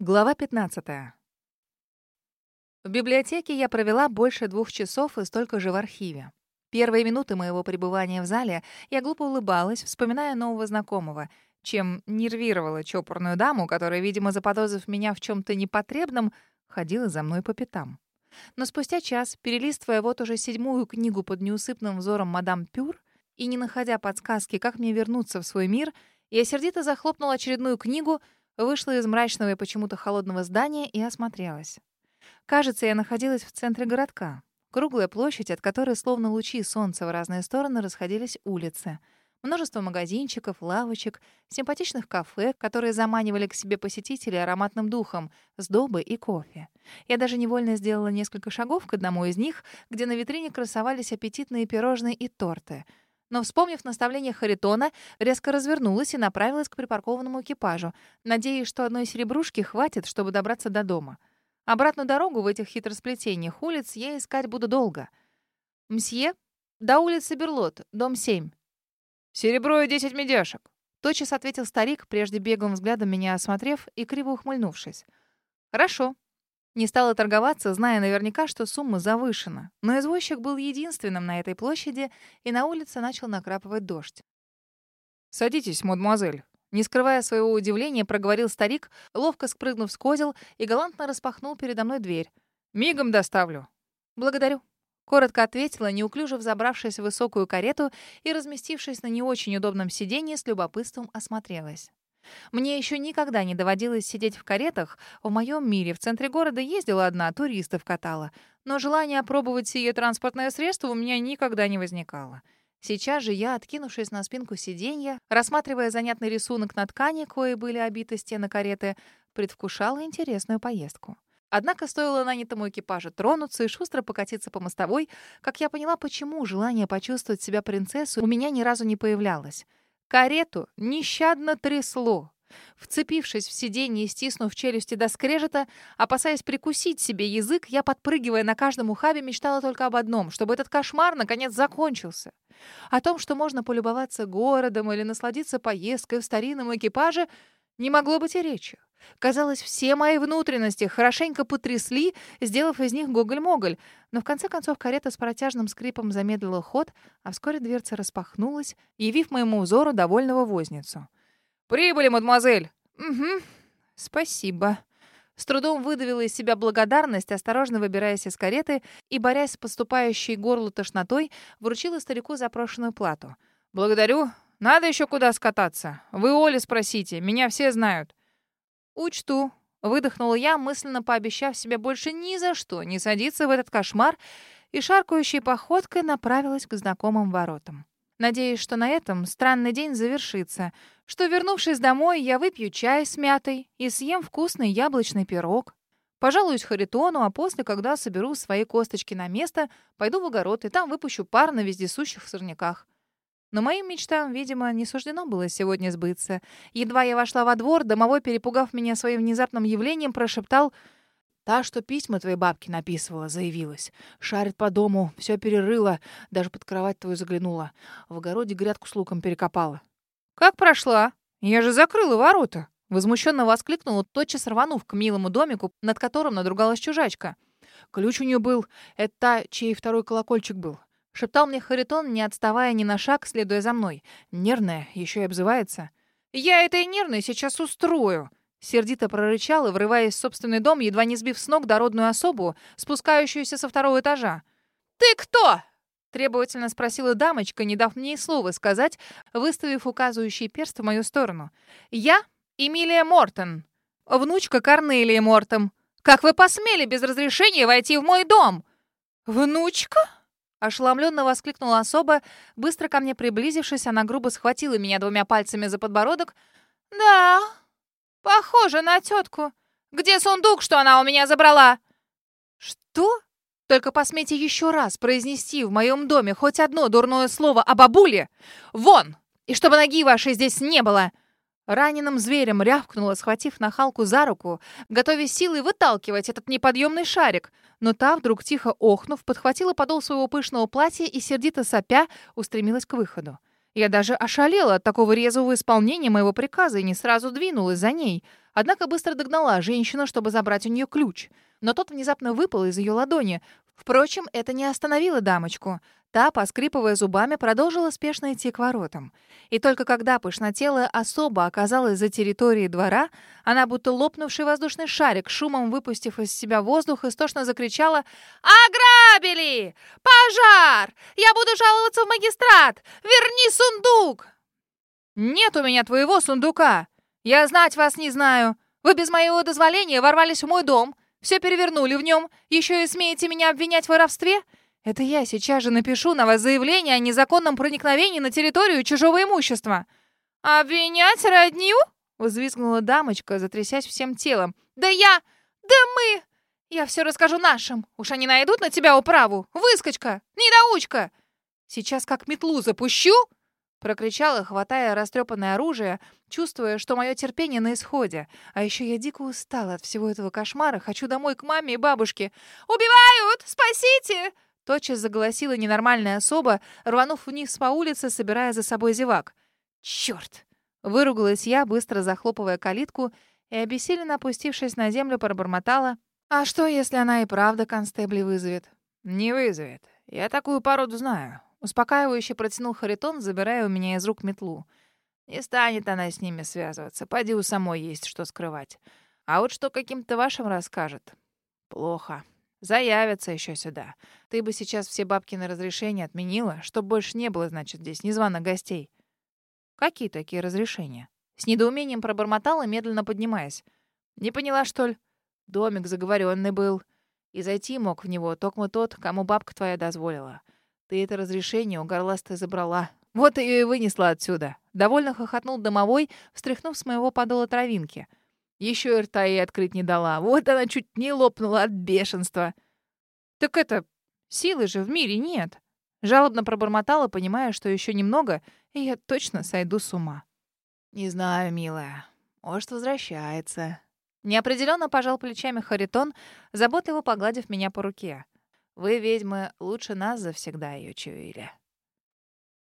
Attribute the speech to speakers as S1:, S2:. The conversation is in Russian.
S1: Глава 15. В библиотеке я провела больше двух часов и столько же в архиве. Первые минуты моего пребывания в зале я глупо улыбалась, вспоминая нового знакомого, чем нервировала чопорную даму, которая, видимо, заподозрив меня в чем то непотребном, ходила за мной по пятам. Но спустя час, перелистывая вот уже седьмую книгу под неусыпным взором мадам Пюр и не находя подсказки, как мне вернуться в свой мир, я сердито захлопнула очередную книгу — Вышла из мрачного и почему-то холодного здания и осмотрелась. Кажется, я находилась в центре городка. Круглая площадь, от которой словно лучи солнца в разные стороны расходились улицы. Множество магазинчиков, лавочек, симпатичных кафе, которые заманивали к себе посетителей ароматным духом, сдобы и кофе. Я даже невольно сделала несколько шагов к одному из них, где на витрине красовались аппетитные пирожные и торты — но, вспомнив наставление Харитона, резко развернулась и направилась к припаркованному экипажу, надеясь, что одной серебрушки хватит, чтобы добраться до дома. Обратную дорогу в этих хитросплетениях улиц я искать буду долго. «Мсье, до улицы Берлот, дом 7».
S2: «Серебро и десять медяшек», —
S1: тотчас ответил старик, прежде беглым взглядом меня осмотрев и криво ухмыльнувшись. «Хорошо», не стала торговаться, зная наверняка, что сумма завышена. Но извозчик был единственным на этой площади, и на улице начал накрапывать дождь.
S2: «Садитесь, мадемуазель». Не скрывая своего удивления, проговорил старик, ловко спрыгнув с козел и галантно распахнул передо мной дверь. «Мигом доставлю».
S1: «Благодарю». Коротко ответила, неуклюже взобравшись в высокую карету и, разместившись на не очень удобном сиденье, с любопытством осмотрелась. Мне еще никогда не доводилось сидеть в каретах. В моем мире в центре города ездила одна, туристов катала. Но желание опробовать сие транспортное средство у меня никогда не возникало. Сейчас же я, откинувшись на спинку сиденья, рассматривая занятный рисунок на ткани, кое были обиты стены кареты, предвкушала интересную поездку. Однако стоило нанятому экипажу тронуться и шустро покатиться по мостовой, как я поняла, почему желание почувствовать себя принцессой у меня ни разу не появлялось. Карету нещадно трясло. Вцепившись в сиденье и стиснув челюсти до скрежета, опасаясь прикусить себе язык, я, подпрыгивая на каждом ухабе, мечтала только об одном, чтобы этот кошмар наконец закончился. О том, что можно полюбоваться городом или насладиться поездкой в старинном экипаже, не могло быть и речи. Казалось, все мои внутренности хорошенько потрясли, сделав из них гоголь-моголь. Но в конце концов карета с протяжным скрипом замедлила ход, а вскоре дверца распахнулась, явив моему узору довольного возницу.
S2: «Прибыли, мадемуазель!»
S1: «Угу, спасибо». С трудом выдавила из себя благодарность, осторожно выбираясь из кареты и, борясь с поступающей горлу тошнотой, вручила старику запрошенную плату.
S2: «Благодарю. Надо еще куда скататься. Вы Оли спросите, меня все знают».
S1: «Учту», — выдохнула я, мысленно пообещав себе больше ни за что не садиться в этот кошмар, и шаркающей походкой направилась к знакомым воротам. Надеюсь, что на этом странный день завершится, что, вернувшись домой, я выпью чай с мятой и съем вкусный яблочный пирог. Пожалуюсь Харитону, а после, когда соберу свои косточки на место, пойду в огород и там выпущу пар на вездесущих сорняках. Но моим мечтам, видимо, не суждено было сегодня сбыться. Едва я вошла во двор, домовой, перепугав меня своим внезапным явлением, прошептал «Та, что письма твоей бабки написывала, заявилась. Шарит по дому, все перерыла, даже под кровать твою заглянула. В огороде грядку с луком перекопала».
S2: «Как прошла? Я же закрыла ворота!» Возмущенно воскликнула, тотчас рванув к милому домику, над которым надругалась чужачка.
S1: Ключ у нее был. Это та, чей второй колокольчик был. Шептал мне Харитон, не отставая ни на шаг, следуя за мной. Нервная, еще и обзывается.
S2: «Я этой нервной сейчас устрою!»
S1: Сердито прорычал и, врываясь в собственный дом, едва не сбив с ног дородную особу, спускающуюся со второго этажа.
S2: «Ты кто?»
S1: Требовательно спросила дамочка, не дав мне и слова сказать, выставив указывающий перст в мою сторону. «Я Эмилия Мортон, внучка Корнелии Мортон. Как вы посмели без разрешения войти в мой дом?»
S2: «Внучка?»
S1: Ошеломленно воскликнула особа. Быстро ко мне приблизившись, она грубо схватила меня двумя пальцами за подбородок.
S2: «Да, похоже на тетку. Где сундук, что она у меня забрала?»
S1: «Что? Только посмейте еще раз произнести в моем доме хоть одно дурное слово о бабуле? Вон! И чтобы ноги вашей здесь не было!» Раненым зверем рявкнула, схватив нахалку за руку, готовясь силой выталкивать этот неподъемный шарик. Но та, вдруг тихо охнув, подхватила подол своего пышного платья и, сердито сопя, устремилась к выходу. Я даже ошалела от такого резвого исполнения моего приказа и не сразу двинулась за ней. Однако быстро догнала женщину, чтобы забрать у нее ключ. Но тот внезапно выпал из ее ладони. Впрочем, это не остановило дамочку. Та, поскрипывая зубами, продолжила спешно идти к воротам. И только когда пышнотелая особа оказалась за территорией двора, она, будто лопнувший воздушный шарик, шумом выпустив из себя воздух, истошно закричала «Ограбили! Пожар! Я буду жаловаться в магистрат! Верни сундук!» «Нет у меня твоего сундука! Я знать вас не знаю! Вы без моего дозволения ворвались в мой дом, все перевернули в нем, еще и смеете меня обвинять в воровстве?» Это я сейчас же напишу на вас заявление о незаконном проникновении на территорию чужого имущества. Обвинять родню? Взвизгнула дамочка, затрясясь всем телом. Да я... Да мы... Я все расскажу нашим. Уж они найдут на тебя управу. Выскочка! Недоучка! Сейчас как метлу запущу!» Прокричала, хватая растрепанное оружие, чувствуя, что мое терпение на исходе. А еще я дико устала от всего этого кошмара. Хочу домой к маме и бабушке. «Убивают! Спасите!» Тотчас заголосила ненормальная особа, рванув вниз по улице, собирая за собой зевак. «Чёрт!» — выругалась я, быстро захлопывая калитку, и, обессиленно опустившись на землю, пробормотала. «А что, если она и правда констебли вызовет?» «Не вызовет. Я такую породу знаю». Успокаивающе протянул Харитон, забирая у меня из рук метлу. «Не станет она с ними связываться. Пойди у самой есть что скрывать. А вот что каким-то вашим расскажет. Плохо». Заявятся еще сюда. Ты бы сейчас все бабкины разрешения отменила, чтобы больше не было, значит, здесь незваных гостей. Какие такие разрешения? С недоумением пробормотала, медленно поднимаясь. Не поняла, что ли? Домик заговоренный был. И зайти мог в него только тот, кому бабка твоя дозволила. Ты это разрешение у горластой забрала. Вот и вынесла отсюда. Довольно хохотнул домовой, встряхнув с моего подола травинки — еще и рта ей открыть не дала. Вот она чуть не лопнула от бешенства. Так это, силы же в мире нет. Жалобно пробормотала, понимая, что еще немного, и я точно сойду с ума. Не знаю, милая. Может, возвращается. Неопределенно пожал плечами Харитон, заботливо погладив меня по руке. Вы, ведьмы, лучше нас завсегда ее чуяли.